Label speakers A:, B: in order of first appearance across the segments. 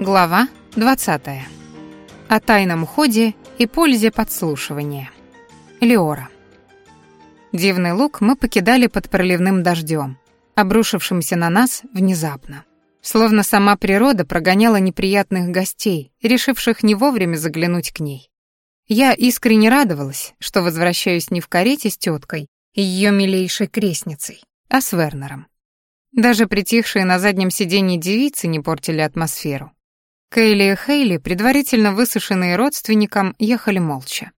A: Глава 20. О тайном ходе и пользе подслушивания. Леора. Дивный луг мы покидали под проливным дождем, обрушившимся на нас внезапно. Словно сама природа прогоняла неприятных гостей, решивших не вовремя заглянуть к ней. Я искренне радовалась, что возвращаюсь не в карете с теткой и ее милейшей крестницей, а с Вернером. Даже притихшие на заднем сиденье девицы не портили атмосферу. Кейли и Хейли, предварительно высушенные родственникам, ехали молча.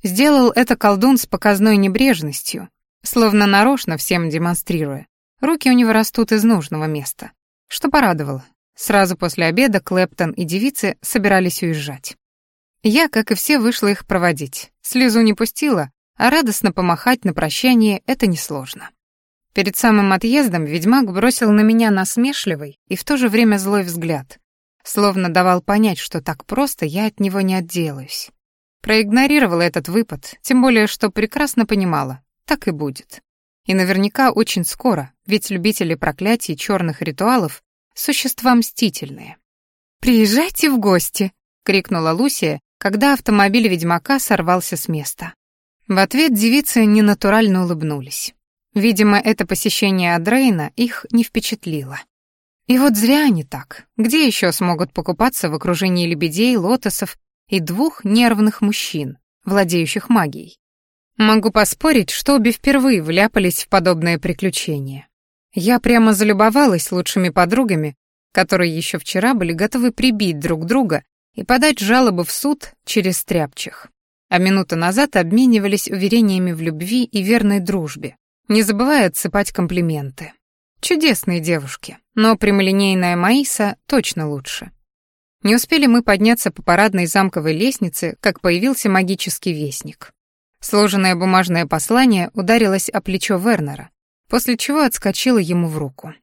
A: Сделал это колдун с показной небрежностью, словно нарочно всем демонстрируя. Руки у него растут из нужного места. Что порадовало. Сразу после обеда Клэптон и девицы собирались уезжать. Я, как и все, вышла их проводить. Слезу не пустила, а радостно помахать на прощание — это несложно. Перед самым отъездом ведьмак бросил на меня насмешливый и в то же время злой взгляд, словно давал понять, что так просто я от него не отделаюсь. Проигнорировала этот выпад, тем более, что прекрасно понимала, так и будет. И наверняка очень скоро, ведь любители проклятий черных ритуалов — существа мстительные. «Приезжайте в гости!» — крикнула Лусия, когда автомобиль ведьмака сорвался с места. В ответ девицы ненатурально улыбнулись. Видимо, это посещение Адрейна их не впечатлило. И вот зря они так. Где еще смогут покупаться в окружении лебедей, лотосов и двух нервных мужчин, владеющих магией? Могу поспорить, что обе впервые вляпались в подобное приключение. Я прямо залюбовалась лучшими подругами, которые еще вчера были готовы прибить друг друга и подать жалобы в суд через тряпчих. А минуту назад обменивались уверениями в любви и верной дружбе, не забывая отсыпать комплименты. Чудесные девушки, но прямолинейная Маиса точно лучше. Не успели мы подняться по парадной замковой лестнице, как появился магический вестник. Сложенное бумажное послание ударилось о плечо Вернера, после чего отскочило ему в руку.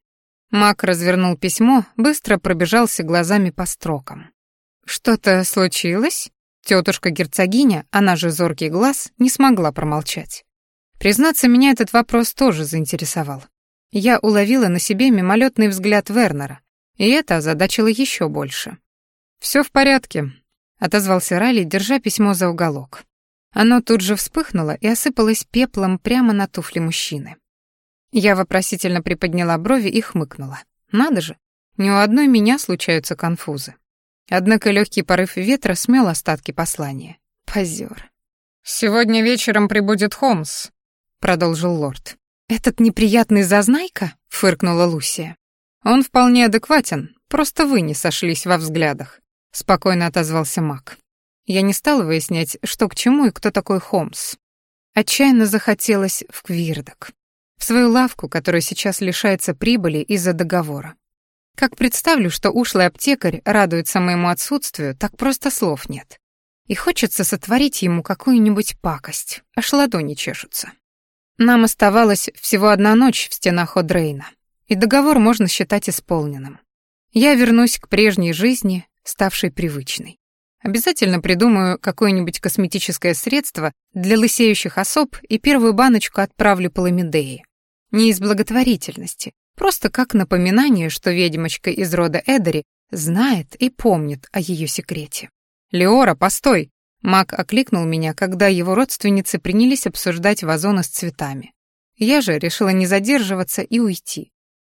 A: Маг развернул письмо, быстро пробежался глазами по строкам. «Что-то случилось?» Тетушка герцогиня, она же зоркий глаз, не смогла промолчать. Признаться, меня этот вопрос тоже заинтересовал. Я уловила на себе мимолетный взгляд Вернера, и это озадачило еще больше. Все в порядке», — отозвался Ралли, держа письмо за уголок. Оно тут же вспыхнуло и осыпалось пеплом прямо на туфли мужчины. Я вопросительно приподняла брови и хмыкнула. «Надо же, ни у одной меня случаются конфузы». Однако легкий порыв ветра смел остатки послания. Позер. «Сегодня вечером прибудет Холмс», — продолжил лорд. «Этот неприятный зазнайка?» — фыркнула Лусия. «Он вполне адекватен, просто вы не сошлись во взглядах», — спокойно отозвался маг. Я не стала выяснять, что к чему и кто такой Холмс. Отчаянно захотелось в Квирдок. В свою лавку, которая сейчас лишается прибыли из-за договора. Как представлю, что ушлый аптекарь радуется моему отсутствию, так просто слов нет. И хочется сотворить ему какую-нибудь пакость, аж ладони чешутся. Нам оставалась всего одна ночь в стенах Одрейна, и договор можно считать исполненным. Я вернусь к прежней жизни, ставшей привычной. Обязательно придумаю какое-нибудь косметическое средство для лысеющих особ и первую баночку отправлю Паламидеи. Не из благотворительности, просто как напоминание, что ведьмочка из рода Эдери знает и помнит о ее секрете. «Леора, постой!» Мак окликнул меня, когда его родственницы принялись обсуждать вазоны с цветами. Я же решила не задерживаться и уйти.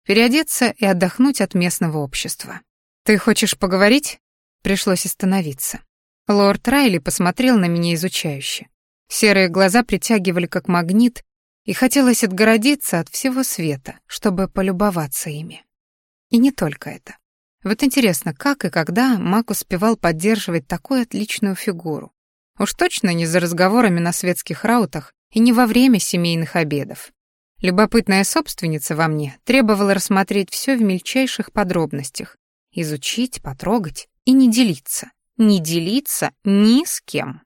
A: Переодеться и отдохнуть от местного общества. «Ты хочешь поговорить?» Пришлось остановиться. Лорд Райли посмотрел на меня изучающе. Серые глаза притягивали как магнит, и хотелось отгородиться от всего света, чтобы полюбоваться ими. И не только это. Вот интересно, как и когда Мак успевал поддерживать такую отличную фигуру? Уж точно не за разговорами на светских раутах и не во время семейных обедов. Любопытная собственница во мне требовала рассмотреть все в мельчайших подробностях, изучить, потрогать и не делиться. Не делиться ни с кем.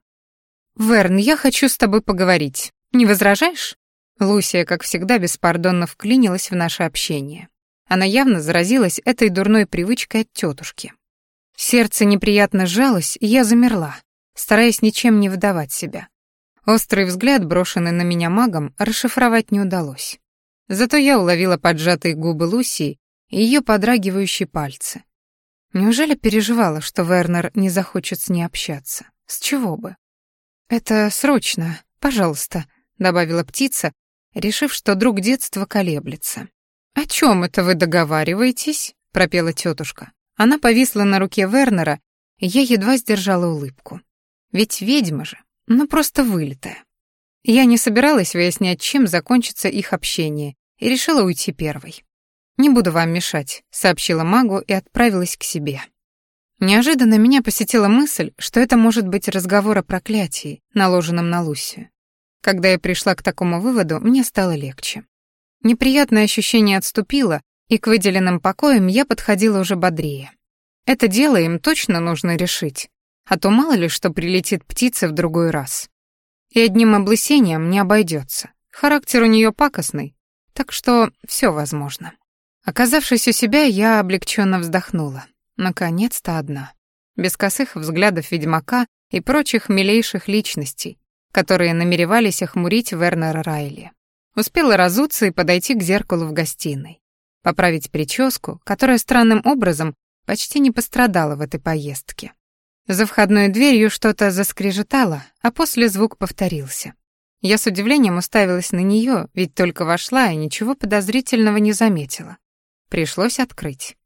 A: «Верн, я хочу с тобой поговорить. Не возражаешь?» Лусия, как всегда, беспардонно вклинилась в наше общение. Она явно заразилась этой дурной привычкой от тетушки. Сердце неприятно сжалось, и я замерла, стараясь ничем не выдавать себя. Острый взгляд, брошенный на меня магом, расшифровать не удалось. Зато я уловила поджатые губы Лусии и ее подрагивающие пальцы. Неужели переживала, что Вернер не захочет с ней общаться? С чего бы? «Это срочно, пожалуйста», — добавила птица, решив, что друг детства колеблется. «О чем это вы договариваетесь?» — пропела тетушка. Она повисла на руке Вернера, и я едва сдержала улыбку. Ведь ведьма же, ну просто вылитая. Я не собиралась выяснять, чем закончится их общение, и решила уйти первой. «Не буду вам мешать», — сообщила магу и отправилась к себе. Неожиданно меня посетила мысль, что это может быть разговор о проклятии, наложенном на Лусию. Когда я пришла к такому выводу, мне стало легче. Неприятное ощущение отступило, и к выделенным покоям я подходила уже бодрее. Это дело им точно нужно решить, а то мало ли что прилетит птица в другой раз. И одним облысением не обойдется. Характер у нее пакостный, так что все возможно. Оказавшись у себя, я облегченно вздохнула. Наконец-то одна. Без косых взглядов ведьмака и прочих милейших личностей, которые намеревались охмурить Вернера Райли. Успела разуться и подойти к зеркалу в гостиной. Поправить прическу, которая странным образом почти не пострадала в этой поездке. За входной дверью что-то заскрежетало, а после звук повторился. Я с удивлением уставилась на нее, ведь только вошла и ничего подозрительного не заметила. Пришлось открыть.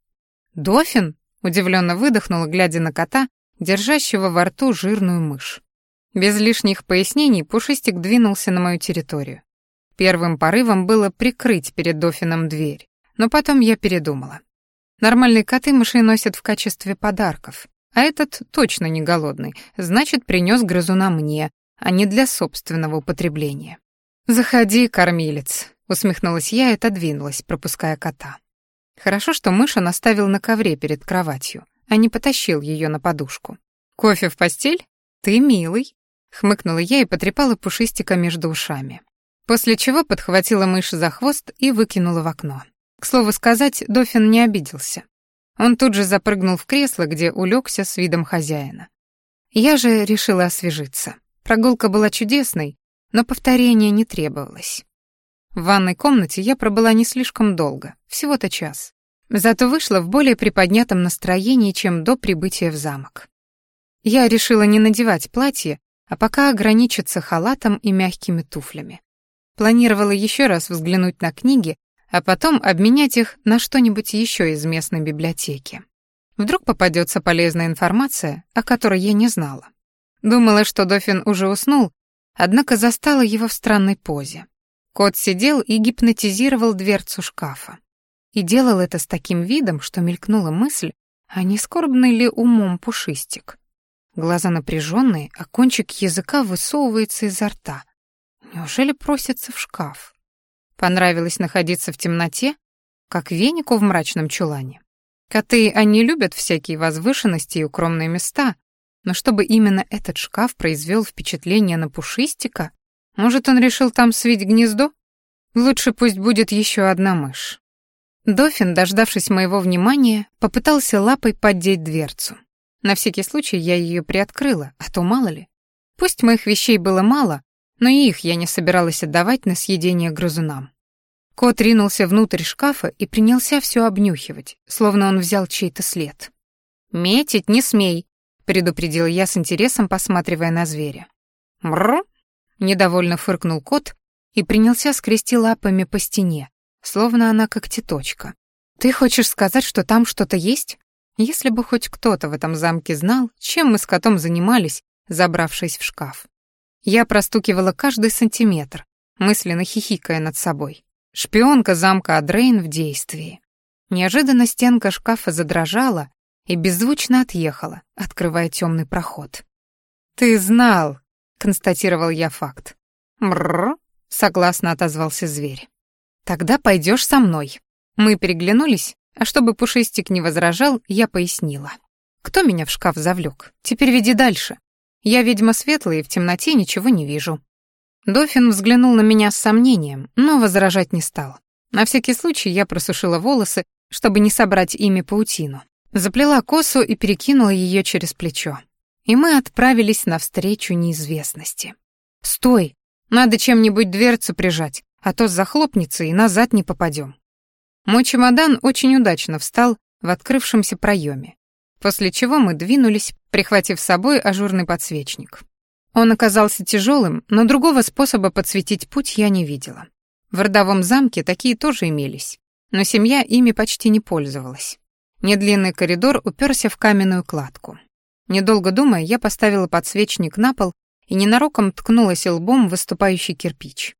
A: «Дофин?» — удивленно выдохнула, глядя на кота, держащего во рту жирную мышь. Без лишних пояснений Пушистик двинулся на мою территорию. Первым порывом было прикрыть перед Дофином дверь, но потом я передумала. Нормальные коты мышей носят в качестве подарков, а этот точно не голодный, значит, принес грызуна мне, а не для собственного употребления. «Заходи, кормилец», — усмехнулась я и отодвинулась, пропуская кота. Хорошо, что мыша наставил на ковре перед кроватью, а не потащил ее на подушку. «Кофе в постель? Ты милый», — хмыкнула я и потрепала пушистика между ушами. После чего подхватила мышь за хвост и выкинула в окно. К слову сказать, Дофин не обиделся. Он тут же запрыгнул в кресло, где улегся с видом хозяина. Я же решила освежиться. Прогулка была чудесной, но повторения не требовалось. В ванной комнате я пробыла не слишком долго, всего-то час. Зато вышла в более приподнятом настроении, чем до прибытия в замок. Я решила не надевать платье, а пока ограничиться халатом и мягкими туфлями. Планировала еще раз взглянуть на книги, а потом обменять их на что-нибудь еще из местной библиотеки. Вдруг попадется полезная информация, о которой я не знала. Думала, что Дофин уже уснул, однако застала его в странной позе. Кот сидел и гипнотизировал дверцу шкафа. И делал это с таким видом, что мелькнула мысль, а не скорбный ли умом пушистик. Глаза напряженные, а кончик языка высовывается изо рта. Неужели просится в шкаф? Понравилось находиться в темноте, как венику в мрачном чулане. Коты, они любят всякие возвышенности и укромные места, но чтобы именно этот шкаф произвел впечатление на пушистика, может, он решил там свить гнездо? Лучше пусть будет еще одна мышь. Дофин, дождавшись моего внимания, попытался лапой поддеть дверцу. На всякий случай я ее приоткрыла, а то мало ли. Пусть моих вещей было мало, но и их я не собиралась отдавать на съедение грызунам. Кот ринулся внутрь шкафа и принялся все обнюхивать, словно он взял чей-то след. «Метить не смей», предупредил я с интересом, посматривая на зверя. «Мррр!» — недовольно фыркнул кот и принялся скрести лапами по стене, словно она когтеточка. «Ты хочешь сказать, что там что-то есть?» Если бы хоть кто-то в этом замке знал, чем мы с котом занимались, забравшись в шкаф. Я простукивала каждый сантиметр, мысленно хихикая над собой. Шпионка замка Адрейн в действии. Неожиданно стенка шкафа задрожала, и беззвучно отъехала, открывая темный проход. «Ты знал», — констатировал я факт. «Мрррр», — согласно отозвался зверь. «Тогда пойдешь со мной». Мы переглянулись, а чтобы Пушистик не возражал, я пояснила. «Кто меня в шкаф завлек? Теперь веди дальше. Я ведьма светлая и в темноте ничего не вижу». Дофин взглянул на меня с сомнением, но возражать не стал. На всякий случай я просушила волосы, чтобы не собрать ими паутину. Заплела косу и перекинула ее через плечо. И мы отправились навстречу неизвестности. «Стой! Надо чем-нибудь дверцу прижать, а то захлопнется и назад не попадем». Мой чемодан очень удачно встал в открывшемся проеме. После чего мы двинулись, прихватив с собой ажурный подсвечник. Он оказался тяжелым, но другого способа подсветить путь я не видела. В родовом замке такие тоже имелись, но семья ими почти не пользовалась. Недлинный коридор уперся в каменную кладку. Недолго думая, я поставила подсвечник на пол и ненароком ткнулась лбом в выступающий кирпич.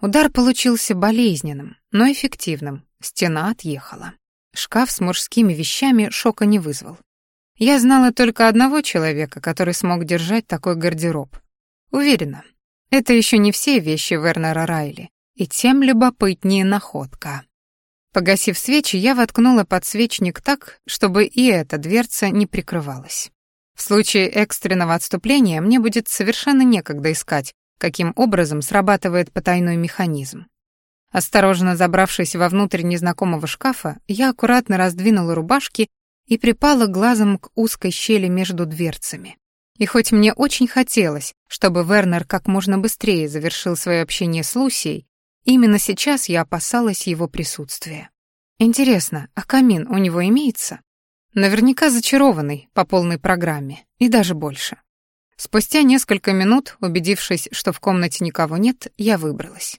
A: Удар получился болезненным, но эффективным. Стена отъехала. Шкаф с мужскими вещами шока не вызвал. Я знала только одного человека, который смог держать такой гардероб. Уверена, это еще не все вещи Вернера Райли, и тем любопытнее находка. Погасив свечи, я воткнула подсвечник так, чтобы и эта дверца не прикрывалась. В случае экстренного отступления мне будет совершенно некогда искать, каким образом срабатывает потайной механизм. Осторожно забравшись вовнутрь незнакомого шкафа, я аккуратно раздвинула рубашки и припала глазом к узкой щели между дверцами. И хоть мне очень хотелось, чтобы Вернер как можно быстрее завершил свое общение с Лусией, именно сейчас я опасалась его присутствия. Интересно, а камин у него имеется? Наверняка зачарованный по полной программе, и даже больше. Спустя несколько минут, убедившись, что в комнате никого нет, я выбралась.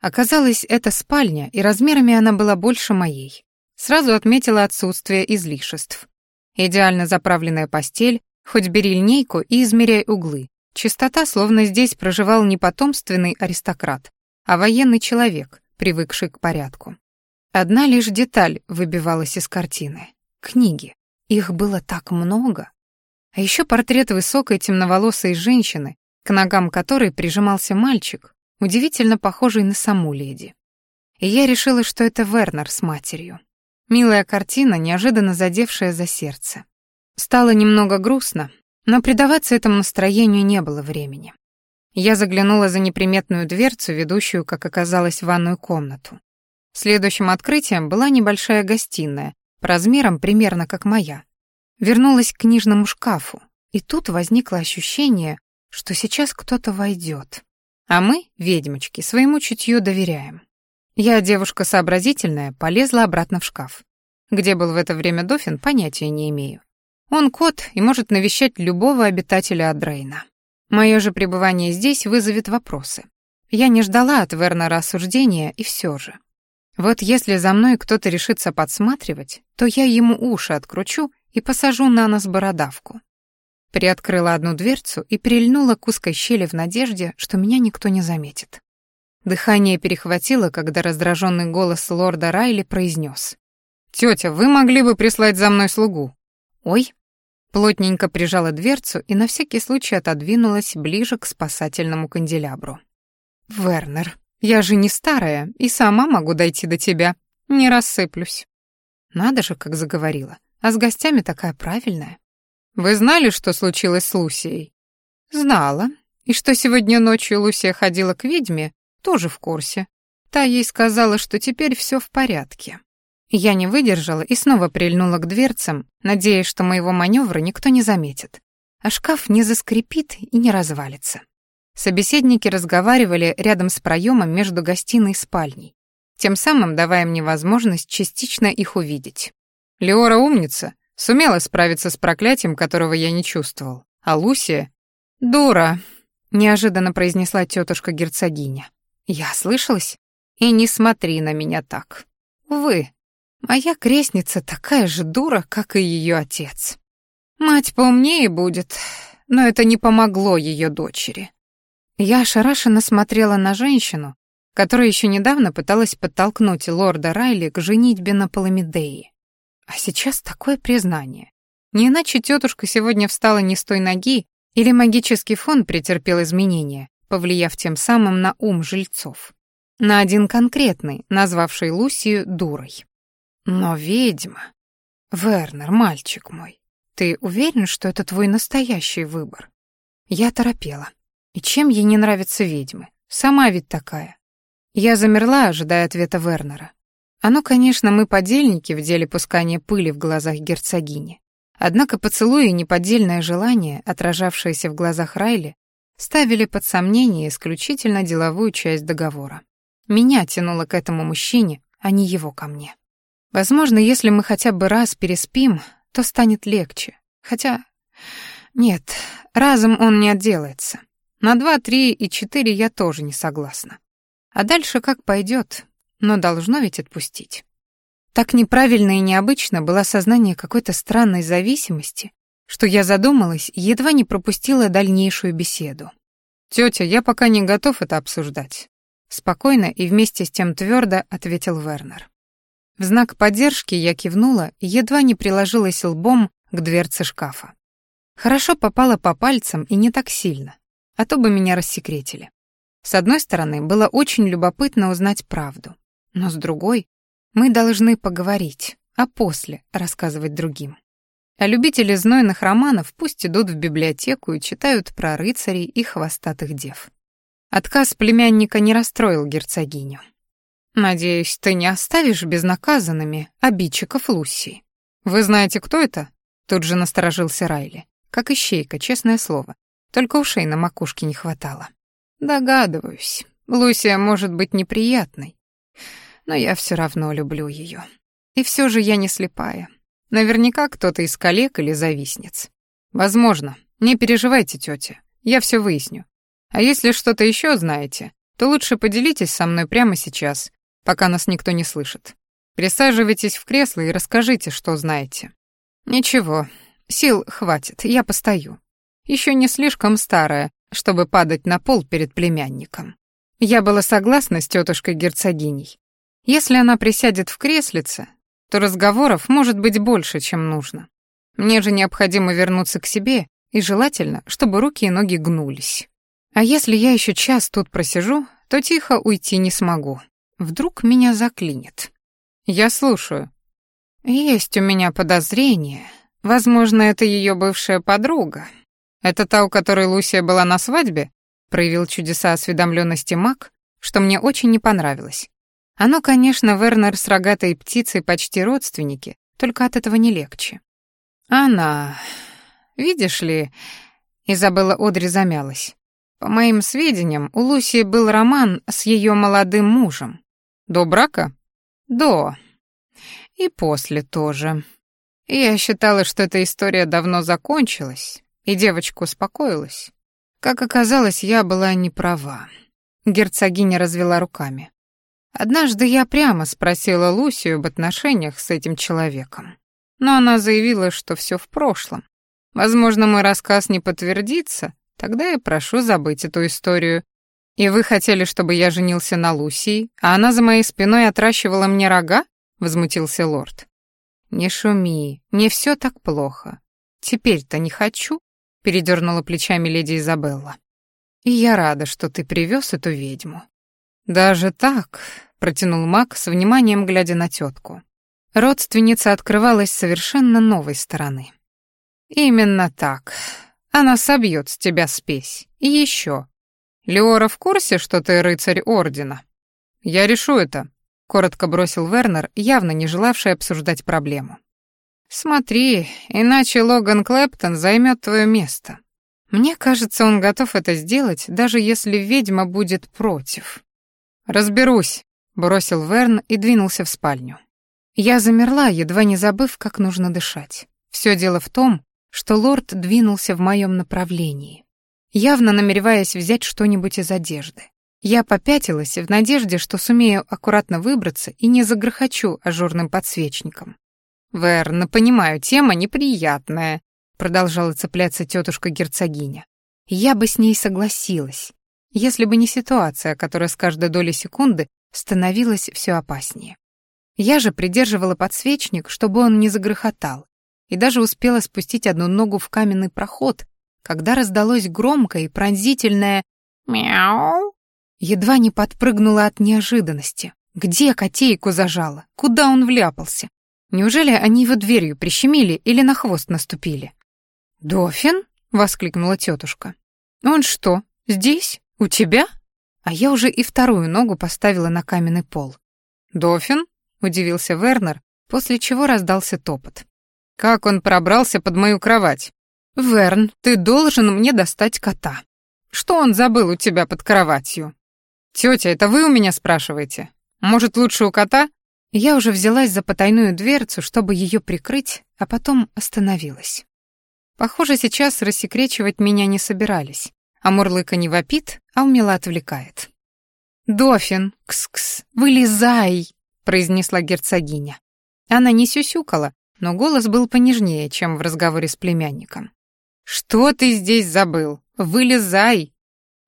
A: Оказалось, это спальня, и размерами она была больше моей. Сразу отметила отсутствие излишеств. Идеально заправленная постель, хоть бери линейку и измеряй углы. Чистота, словно здесь проживал не потомственный аристократ, а военный человек, привыкший к порядку. Одна лишь деталь выбивалась из картины. Книги. Их было так много. А еще портрет высокой темноволосой женщины, к ногам которой прижимался мальчик, удивительно похожий на саму леди. И я решила, что это Вернер с матерью. Милая картина, неожиданно задевшая за сердце. Стало немного грустно, но предаваться этому настроению не было времени. Я заглянула за неприметную дверцу, ведущую, как оказалось, в ванную комнату. Следующим открытием была небольшая гостиная, по размерам примерно как моя. Вернулась к книжному шкафу, и тут возникло ощущение, что сейчас кто-то войдет. А мы, ведьмочки, своему чутью доверяем. Я, девушка сообразительная, полезла обратно в шкаф. Где был в это время Дофин, понятия не имею. Он кот и может навещать любого обитателя Адрейна. Мое же пребывание здесь вызовет вопросы. Я не ждала от Вернера осуждения, и все же. Вот если за мной кто-то решится подсматривать, то я ему уши откручу и посажу на нос бородавку. Приоткрыла одну дверцу и прильнула к узкой щели в надежде, что меня никто не заметит. Дыхание перехватило, когда раздраженный голос лорда Райли произнес. «Тетя, вы могли бы прислать за мной слугу?» «Ой». Плотненько прижала дверцу и на всякий случай отодвинулась ближе к спасательному канделябру. «Вернер, я же не старая и сама могу дойти до тебя. Не рассыплюсь». Надо же, как заговорила. А с гостями такая правильная. «Вы знали, что случилось с Лусией?» «Знала. И что сегодня ночью Лусия ходила к ведьме, тоже в курсе. Та ей сказала, что теперь все в порядке. Я не выдержала и снова прильнула к дверцам, надеясь, что моего маневра никто не заметит. А шкаф не заскрипит и не развалится. Собеседники разговаривали рядом с проемом между гостиной и спальней, тем самым давая мне возможность частично их увидеть. Леора умница, сумела справиться с проклятием, которого я не чувствовал. А Лусия — дура, неожиданно произнесла тетушка герцогиня. Я слышалась? И не смотри на меня так. Увы, моя крестница такая же дура, как и ее отец. Мать поумнее будет, но это не помогло ее дочери. Я ошарашенно смотрела на женщину, которая еще недавно пыталась подтолкнуть лорда Райли к женитьбе на Паламидее. А сейчас такое признание. Не иначе тетушка сегодня встала не с той ноги, или магический фон претерпел изменения, повлияв тем самым на ум жильцов. На один конкретный, назвавший Лусию дурой. Но ведьма... Вернер, мальчик мой, ты уверен, что это твой настоящий выбор? Я торопела. И чем ей не нравятся ведьмы? Сама ведь такая. Я замерла, ожидая ответа Вернера. Оно, конечно, мы подельники в деле пускания пыли в глазах герцогини. Однако поцелуй и неподдельное желание, отражавшееся в глазах Райли, ставили под сомнение исключительно деловую часть договора. Меня тянуло к этому мужчине, а не его ко мне. Возможно, если мы хотя бы раз переспим, то станет легче. Хотя... Нет, разом он не отделается. На два, три и четыре я тоже не согласна. А дальше как пойдет, но должно ведь отпустить. Так неправильно и необычно было сознание какой-то странной зависимости, что я задумалась и едва не пропустила дальнейшую беседу. «Тётя, я пока не готов это обсуждать», — спокойно и вместе с тем твердо ответил Вернер. В знак поддержки я кивнула и едва не приложилась лбом к дверце шкафа. Хорошо попала по пальцам и не так сильно, а то бы меня рассекретили. С одной стороны, было очень любопытно узнать правду, но с другой, мы должны поговорить, а после рассказывать другим. А любители знойных романов пусть идут в библиотеку и читают про рыцарей и хвостатых дев. Отказ племянника не расстроил герцогиню. «Надеюсь, ты не оставишь безнаказанными обидчиков Луси. Вы знаете, кто это?» Тут же насторожился Райли. Как ищейка, честное слово. Только ушей на макушке не хватало. «Догадываюсь. Лусия может быть неприятной, но я все равно люблю ее. И все же я не слепая. Наверняка кто-то из коллег или завистниц. Возможно. Не переживайте, тетя. Я все выясню. А если что-то еще знаете, то лучше поделитесь со мной прямо сейчас, пока нас никто не слышит. Присаживайтесь в кресло и расскажите, что знаете. Ничего, сил хватит, я постою. Еще не слишком старая, чтобы падать на пол перед племянником. Я была согласна с тетушкой герцогиней. Если она присядет в креслице, то разговоров может быть больше, чем нужно. Мне же необходимо вернуться к себе, и желательно, чтобы руки и ноги гнулись. А если я еще час тут просижу, то тихо уйти не смогу. Вдруг меня заклинит. Я слушаю. Есть у меня подозрение. Возможно, это ее бывшая подруга. Это та, у которой Лусия была на свадьбе? Проявил чудеса осведомленности Мак, что мне очень не понравилось. Оно, конечно, Вернер с рогатой птицей почти родственники, только от этого не легче. Она... Видишь ли... Изабелла Одри замялась. По моим сведениям, у Луси был роман с ее молодым мужем. До брака? До. И после тоже. Я считала, что эта история давно закончилась, и девочка успокоилась. Как оказалось, я была не права. Герцогиня развела руками. Однажды я прямо спросила Лусию об отношениях с этим человеком. Но она заявила, что все в прошлом. Возможно, мой рассказ не подтвердится, тогда я прошу забыть эту историю. И вы хотели, чтобы я женился на Лусии, а она за моей спиной отращивала мне рога? возмутился лорд. Не шуми, не все так плохо. Теперь-то не хочу, передернула плечами леди Изабелла. И я рада, что ты привез эту ведьму. «Даже так?» — протянул маг с вниманием, глядя на тетку. Родственница открывалась совершенно новой стороны. «Именно так. Она собьет с тебя спесь. И еще. Леора в курсе, что ты рыцарь Ордена?» «Я решу это», — коротко бросил Вернер, явно не желавший обсуждать проблему. «Смотри, иначе Логан Клэптон займет твое место. Мне кажется, он готов это сделать, даже если ведьма будет против». «Разберусь», — бросил Верн и двинулся в спальню. Я замерла, едва не забыв, как нужно дышать. Все дело в том, что лорд двинулся в моем направлении, явно намереваясь взять что-нибудь из одежды. Я попятилась в надежде, что сумею аккуратно выбраться и не загрохочу ажурным подсвечником. «Верн, понимаю, тема неприятная», — продолжала цепляться тетушка-герцогиня. Я бы с ней согласилась, если бы не ситуация, которая с каждой долей секунды становилась все опаснее. Я же придерживала подсвечник, чтобы он не загрохотал, и даже успела спустить одну ногу в каменный проход, когда раздалось громкое и пронзительное «мяу». Едва не подпрыгнула от неожиданности. Где котейку зажала? Куда он вляпался? Неужели они его дверью прищемили или на хвост наступили? «Дофин?» — воскликнула тетушка. «Он что, здесь?» «У тебя?» А я уже и вторую ногу поставила на каменный пол. «Дофин?» — удивился Вернер, после чего раздался топот. «Как он пробрался под мою кровать?» «Верн, ты должен мне достать кота. Что он забыл у тебя под кроватью?» «Тетя, это вы у меня спрашиваете? Может, лучше у кота?» Я уже взялась за потайную дверцу, чтобы ее прикрыть, а потом остановилась. Похоже, сейчас рассекречивать меня не собирались, а Мурлыка не вопит, а умело отвлекает. «Дофин, кс-кс, вылезай!» — произнесла герцогиня. Она не сюсюкала, но голос был понежнее, чем в разговоре с племянником. «Что ты здесь забыл? Вылезай!»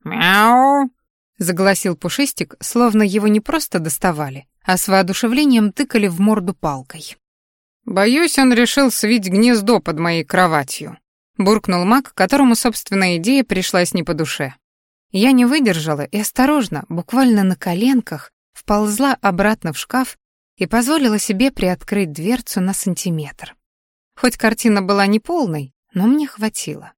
A: «Мяу!» — загласил Пушистик, словно его не просто доставали, а с воодушевлением тыкали в морду палкой. «Боюсь, он решил свить гнездо под моей кроватью», — буркнул маг, которому собственная идея пришлась не по душе. Я не выдержала и осторожно, буквально на коленках, вползла обратно в шкаф и позволила себе приоткрыть дверцу на сантиметр. Хоть картина была неполной, но мне хватило.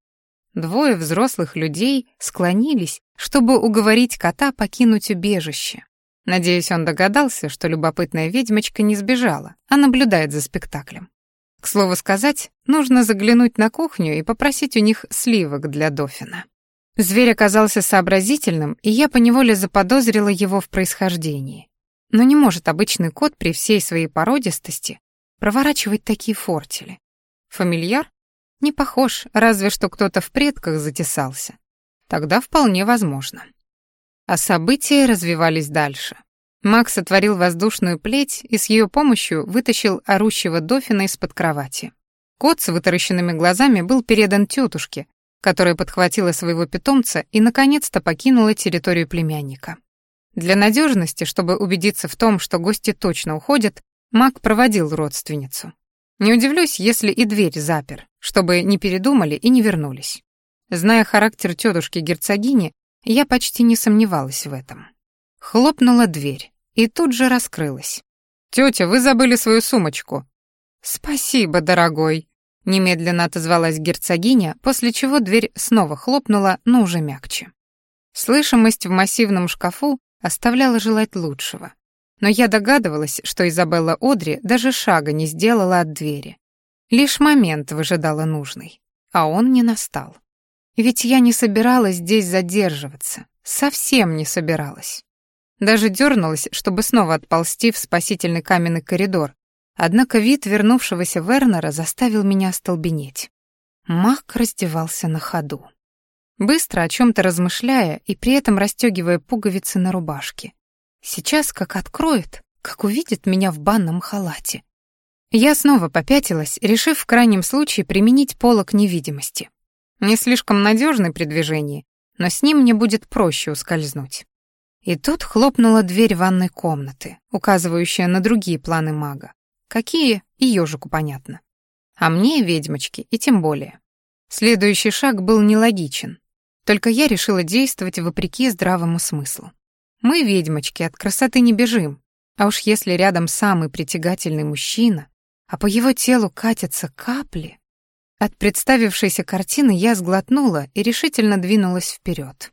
A: Двое взрослых людей склонились, чтобы уговорить кота покинуть убежище. Надеюсь, он догадался, что любопытная ведьмочка не сбежала, а наблюдает за спектаклем. К слову сказать, нужно заглянуть на кухню и попросить у них сливок для Дофина. Зверь оказался сообразительным, и я поневоле заподозрила его в происхождении. Но не может обычный кот при всей своей породистости проворачивать такие фортели. Фамильяр? Не похож, разве что кто-то в предках затесался. Тогда вполне возможно. А события развивались дальше. Макс отворил воздушную плеть и с ее помощью вытащил орущего дофина из-под кровати. Кот с вытаращенными глазами был передан тетушке, которая подхватила своего питомца и наконец-то покинула территорию племянника. Для надежности, чтобы убедиться в том, что гости точно уходят, Мак проводил родственницу. Не удивлюсь, если и дверь запер, чтобы не передумали и не вернулись. Зная характер тетушки герцогини, я почти не сомневалась в этом. Хлопнула дверь и тут же раскрылась. «Тетя, вы забыли свою сумочку». «Спасибо, дорогой», — немедленно отозвалась герцогиня, после чего дверь снова хлопнула, но уже мягче. Слышимость в массивном шкафу оставляла желать лучшего. Но я догадывалась, что Изабелла Одри даже шага не сделала от двери. Лишь момент выжидала нужный, а он не настал. Ведь я не собиралась здесь задерживаться, совсем не собиралась. Даже дернулась, чтобы снова отползти в спасительный каменный коридор, однако вид вернувшегося Вернера заставил меня остолбенеть. Мак раздевался на ходу. Быстро о чем то размышляя и при этом расстегивая пуговицы на рубашке. Сейчас как откроет, как увидит меня в банном халате. Я снова попятилась, решив в крайнем случае применить полок невидимости. Не слишком надежный при движении, но с ним мне будет проще ускользнуть. И тут хлопнула дверь ванной комнаты, указывающая на другие планы мага. Какие, и ежику понятно. А мне, ведьмочке, и тем более. Следующий шаг был нелогичен. Только я решила действовать вопреки здравому смыслу. Мы, ведьмочки, от красоты не бежим. А уж если рядом самый притягательный мужчина, а по его телу катятся капли, от представившейся картины я сглотнула и решительно двинулась вперед.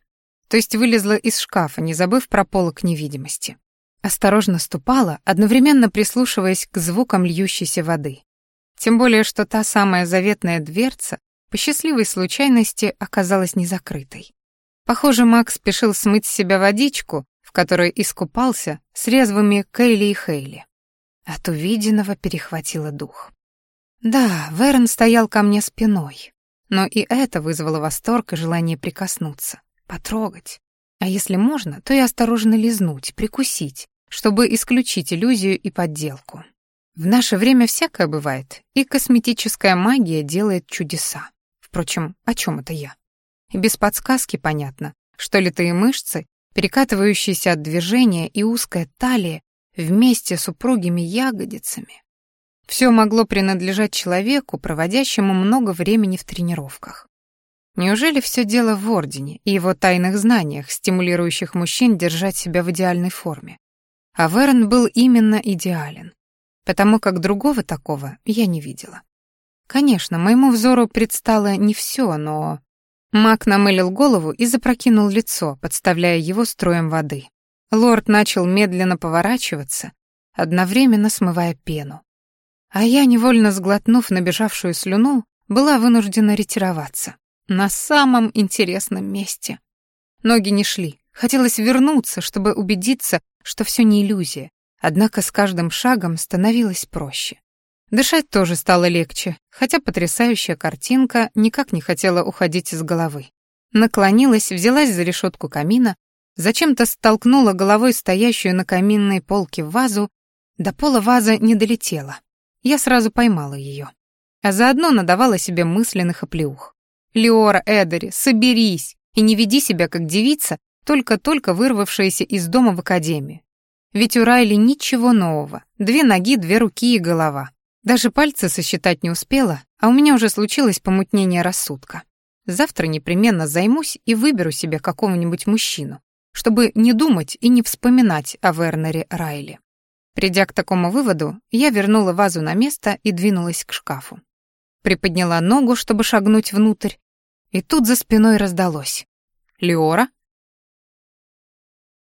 A: То есть вылезла из шкафа, не забыв про полок невидимости. Осторожно ступала, одновременно прислушиваясь к звукам льющейся воды. Тем более, что та самая заветная дверца по счастливой случайности оказалась не закрытой. Похоже, Макс спешил смыть с себя водичку, в которой искупался с резвыми Кейли и Хейли. От увиденного перехватило дух. Да, Верон стоял ко мне спиной, но и это вызвало восторг и желание прикоснуться, потрогать. А если можно, то и осторожно лизнуть, прикусить, чтобы исключить иллюзию и подделку. В наше время всякое бывает, и косметическая магия делает чудеса. Впрочем, о чем это я? И без подсказки понятно, что литые мышцы, перекатывающиеся от движения и узкая талия вместе с упругими ягодицами все могло принадлежать человеку, проводящему много времени в тренировках. Неужели все дело в Ордене и его тайных знаниях, стимулирующих мужчин держать себя в идеальной форме? А Верн был именно идеален, потому как другого такого я не видела. Конечно, моему взору предстало не все, но... Мак намылил голову и запрокинул лицо, подставляя его строем воды. Лорд начал медленно поворачиваться, одновременно смывая пену. А я, невольно сглотнув набежавшую слюну, была вынуждена ретироваться. На самом интересном месте. Ноги не шли. Хотелось вернуться, чтобы убедиться, что все не иллюзия. Однако с каждым шагом становилось проще. Дышать тоже стало легче, хотя потрясающая картинка никак не хотела уходить из головы. Наклонилась, взялась за решетку камина, зачем-то столкнула головой стоящую на каминной полке вазу, до пола ваза не долетела. Я сразу поймала ее, а заодно надавала себе мысленных оплеух. «Леора, Эдери, соберись и не веди себя как девица, только-только вырвавшаяся из дома в академию. Ведь у Райли ничего нового, две ноги, две руки и голова. Даже пальцы сосчитать не успела, а у меня уже случилось помутнение рассудка. Завтра непременно займусь и выберу себе какого-нибудь мужчину, чтобы не думать и не вспоминать о Вернере Райли. Придя к такому выводу, я вернула вазу на место и двинулась к шкафу. Приподняла ногу, чтобы шагнуть внутрь, и тут за спиной раздалось. «Леора?»